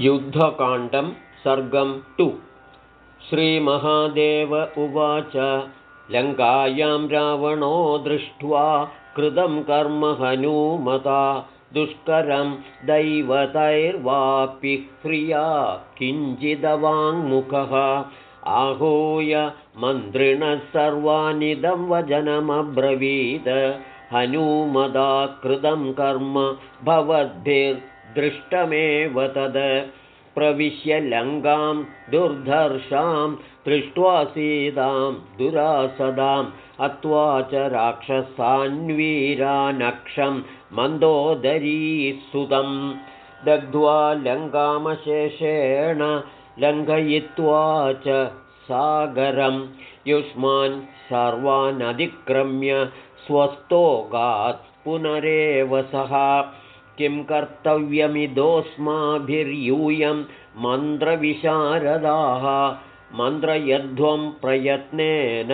युद्धकाण्डं सर्गं two श्रीमहादेव उवाच लङ्कायां रावणो दृष्ट्वा कृतं कर्म हनूमता दुष्करं दैवतैर्वापि प्रिया किञ्चिदवाङ्मुखः। आहूय मन्त्रिणः सर्वानिदं वचनमब्रवीद हनूमदा कृतं कर्म भवद्भिर् दृष्टमेव तद्। प्रविश्य लङ्गां दुर्धर्षां दृष्ट्वा सीतां दुरासदाम्। अत्वा च राक्षसान्वीरानक्षं मन्दोदरीसुतं दग्ध्वा लङ्गामशेषेण लङ्घयित्वा च सागरं युष्मान् सर्वानधिक्रम्य स्वस्थोगात् पुनरेव सः किं कर्तव्यमिदोऽस्माभिर्यूयं मन्त्रविशारदाः मन्त्रयध्वं प्रयत्नेन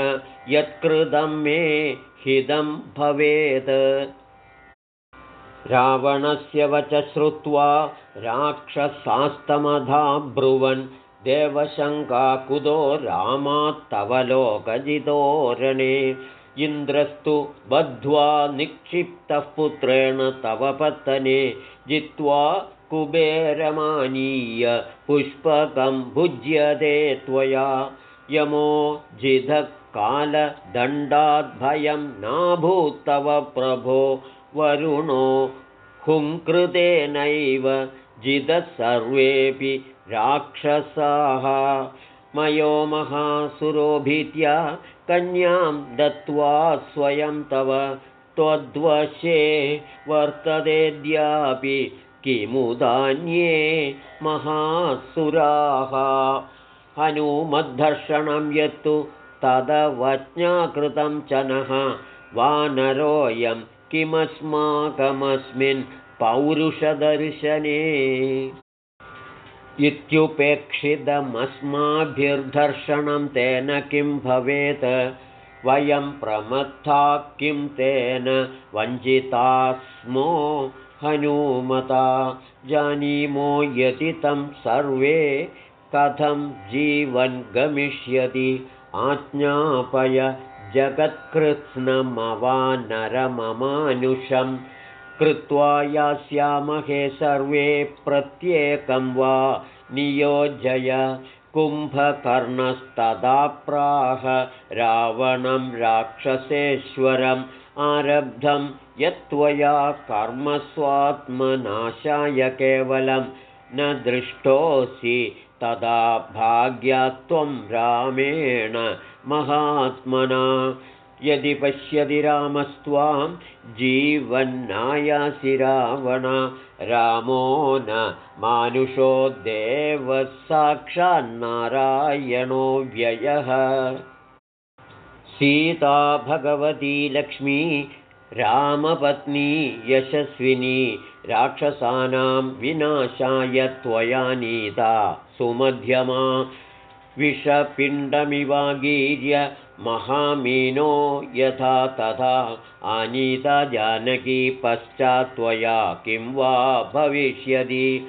यत्कृतं मे हिदं भवेत्। रावणस्य वच श्रुत्वा राक्षसास्तमधा ब्रुवन् देवशङ्काकुतो रामात्तवलोकजितोरणे इन्द्रस्तु बद्ध्वा निक्षिप्तः पुत्रेण तव पत्तने जित्वा कुबेरमानीय पुष्पकं भुज्यते त्वया। यमो जिधः कालदण्डाद्भयं नाभूत्तव प्रभो वरुणो हुङ्कृतेनैव जिदः सर्वेऽपि राक्षसाः मयो महासुरोभित्या कन्यां दत्त्वा स्वयं तव त्वद्वशे वर्ततेऽद्यापि किमुदान्ये महासुराः। हनुमद्धर्षणं यत्तु तदवज्ञाकृतं च नः। वानरोऽयं किमस्माकमस्मिन् पौरुषदर्शने इत्युपेक्षितमस्माभिर्दर्शनं तेन किं भवेत्? वयं प्रमत्था किं तेन वञ्चिता स्मो हनूमता जानीमो यदि तं सर्वे कथं जीवन् गमिष्यति? आज्ञापय जगत्कृत्स्नमवानरममानुषं कृत्वा यास्यामहे सर्वे प्रत्येकं वा नियोजय कुम्भकर्णस्तदाप्राह रावणं राक्षसेश्वरम् आरब्धं यत्त्वया कर्मस्वात्मनाशाय केवलं न दृष्टोऽसि तदा भाग्यात्वं रामेण महात्मना यदि पश्यति रामस्त्वां जीवन्नायासि रावण रामो न मानुषो देवः साक्षान्नारायणो व्ययः। सीता भगवती लक्ष्मी रामपत्नी यशस्विनी राक्षसानां विनाशाय त्वया नीता सुमध्यमा विषपिण्डमिवागीर्य महामीनो यथा तथा। आनीता जानकी पश्चात्त्वया किं वा भविष्यति?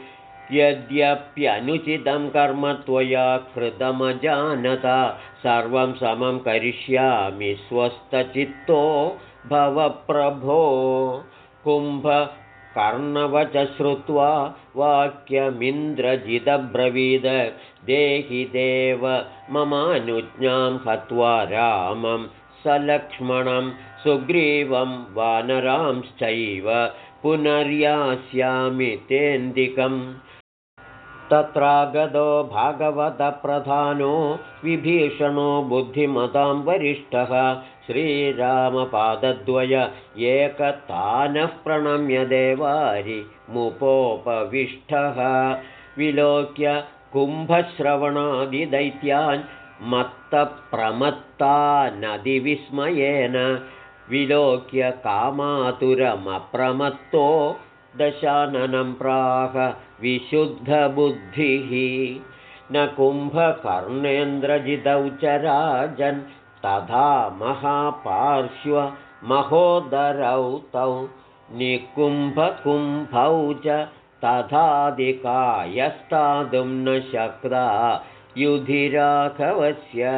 यद्यप्यनुचितं कर्म त्वया कृतमजानता। सर्वं समं करिष्यामि स्वस्थचित्तो भवप्रभो। कुम्भ कर्णवच श्रुत्वा वाक्यमिन्द्रजिदब्रवीद। देहि देव ममानुज्ञां हत्वा रामं सलक्ष्मणं सुग्रीवं वानरांश्चैव पुनर्यास्यामि तेन्दिकम् तत्रागतो भागवतप्रधानो विभीषणो बुद्धिमतां वरिष्ठः। श्रीरामपादद्वय एकतानः प्रणम्य देवारि मुपोपविष्टः। विलोक्य कुम्भश्रवणादिदैत्यान् मत्तप्रमत्ता नदिविस्मयेन विलोक्य कामातुरमप्रमत्तो दशाननं प्राह विशुद्धबुद्धिः। न कुम्भकर्णेन्द्रजितौ च राजन् तथा महापार्श्वमहोदरौ तौ निकुम्भकुम्भौ च तथाधिकायस्तातुं न शक्ता युधिराघवस्य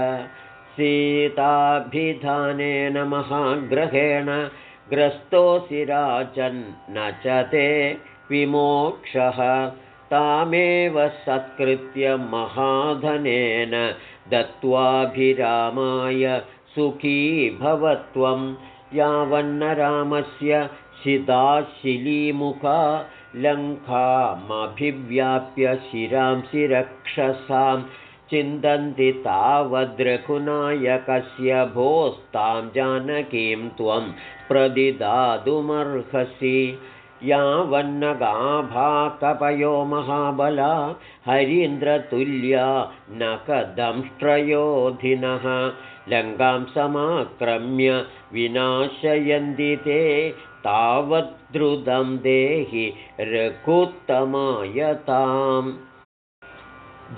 सीताभिधानेन महाग्रहेण ग्रस्तोऽसि राजन्न च ते विमोक्षः। तामेव सत्कृत्य महाधनेन दत्त्वाभिरामाय सुखी भवत्वं यावन्न रामस्य शिलीमुखा लङ्कामभिव्याप्य शिरांसि रक्षसां चिन्तन्ति तावद्रघुनायकस्य भोस्तां जानकीं त्वं प्रदिदातुमर्हसि। यावन्नगाभाकपयो महाबला हरीन्द्रतुल्या न कदंष्ट्रयोधिनः लङ्कां समाक्रम्य विनाशयन्ति ते तावद्रुतं देहि रघुत्तमायताम्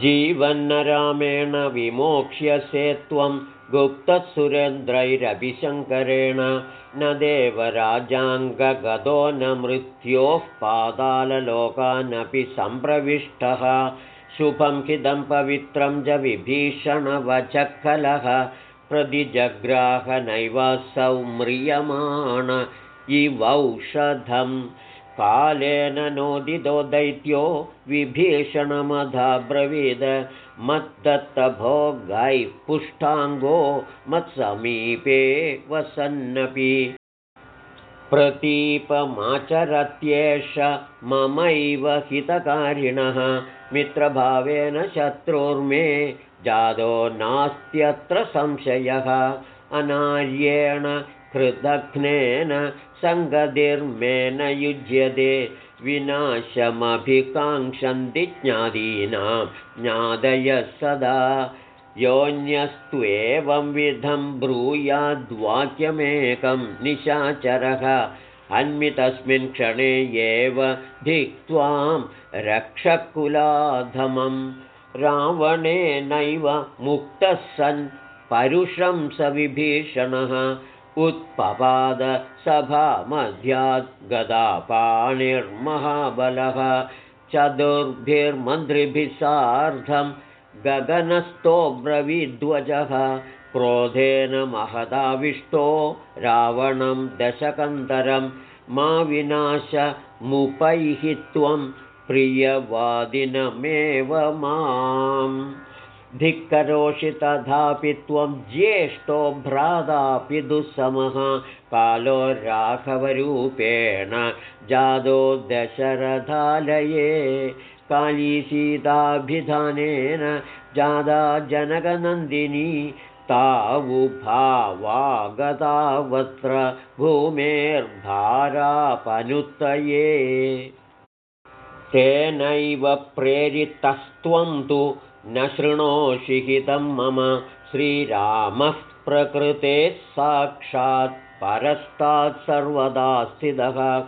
जीवन्नरामेण विमोक्ष्यसे त्वं गुप्तसुरेन्द्रैरभिशङ्करेण न देवराजाङ्गगतो न मृत्योः पादाललोकानपि सम्प्रविष्टः। शुभं हिदं पवित्रं च विभीषणवचकलः प्रतिजग्राहनैवासौ म्रियमाण। इवौषधम् कालेन नोदितो दैत्यो विभीषणमधाब्रवीद मद्दत्तभोगैः पुष्टाङ्गो मत्समीपे वसन्नपि। प्रतीपमाचरत्येष ममैव हितकारिणः मित्रभावेन शत्रुर्मे जादो नास्त्यत्र संशयः। अनार्येण कृदघ्नेन सङ्गतिर्मेन युज्यते विनाशमभिकाङ्क्षन्ति ज्ञादीनां ज्ञादय सदा योऽन्यस्त्वेवं विधं ब्रूयाद्वाक्यमेकं निशाचरः अन्मि तस्मिन् क्षणे एव धिक्त्वां रक्षकुलाधमं रावणेनैव मुक्तः सन् परुषं स विभीषणः उत्पपादसभामध्यात् गदापाणिर्महाबलः। चतुर्भिर्मन्त्रिभिः सार्धं गगनस्थोऽब्रवीध्वजः क्रोधेन महदाविष्टो रावणं दशकन्तरं। मा विनाशमुपैः त्वं प्रियवादिनमेव माम् धिक्करोषि तथापि त्वं ज्येष्ठो भ्रातापि दुःसमः कालो राघवरूपेण जादो दशरथालये कालीसीताभिधानेन जादा जनकनन्दिनी तावुभावागतावत्र भूमेर्भारापनुत्तये तेनैव प्रेरितस्त्वं तु न शृणोषि हितं मम श्रीरामः प्रकृते साक्षात् परस्तात् सर्वदा स्थितः।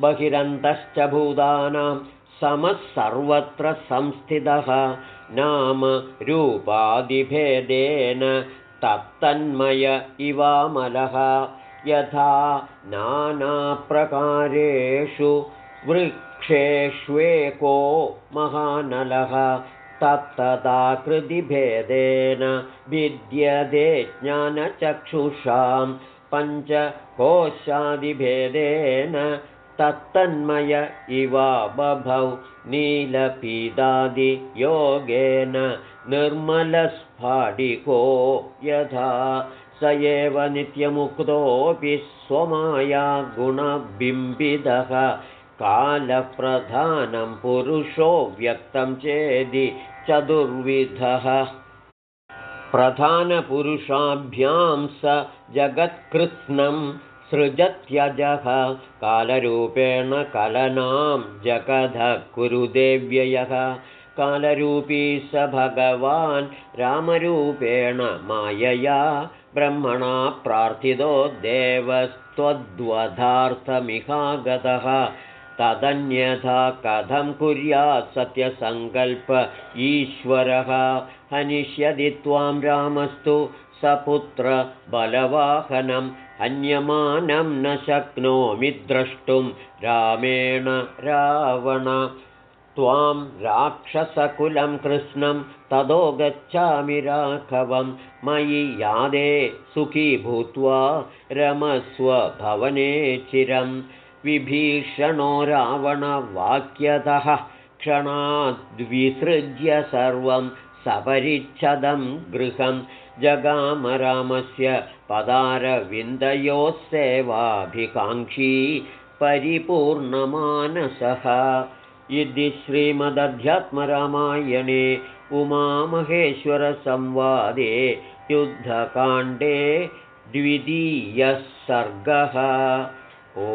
बहिरन्तश्च भूतानां समः सर्वत्र संस्थितः। नाम रूपादिभेदेन तत्तन्मय इवामलः। यथा नानाप्रकारेषु वृक्षेष्वेको महानलः तत्तदाकृतिभेदेन विद्यते ज्ञानचक्षुषां पञ्चकोशादिभेदेन तत्तन्मय इव बभौ नीलपीदादियोगेन निर्मलस्फाटिको यथा स एव नित्यमुक्तोऽपि स्वमाया गुणबिम्बितः कालप्रधानं पुरुषो व्यक्तं चेदि चतुर्विधः। प्रधानपुरुषाभ्यां स जगत्कृत्स्नं सृजत्यजः। कालरूपेण कलनां जगधः कुरुदेव्ययः कालरूपी स भगवान् रामरूपेण मायया। ब्रह्मणा प्रार्थितो देवस्त्वद्वधार्थमिहागतः तदन्यथा कथं कुर्यात् सत्यसङ्कल्प ईश्वरः? हनिष्यदि त्वां रामस्तु सपुत्र बलवाहनं हन्यमानं न शक्नोमि द्रष्टुं रामेण रावण। त्वां राक्षसकुलं कृष्णं ततो गच्छामि राघवं। मयि यादे सुखी भूत्वा रमस्व भवने चिरं विभीषणो रावणवाक्यतः क्षणाद्विसृज्य सर्वं सपरिच्छदं गृहं जगामरामस्य पदारविन्दयोः सेवाभिकाङ्क्षी परिपूर्णमानसः। इति श्रीमदध्यात्मरामायणे उमामहेश्वरसंवादे युद्धकाण्डे द्वितीयः सर्गः ओ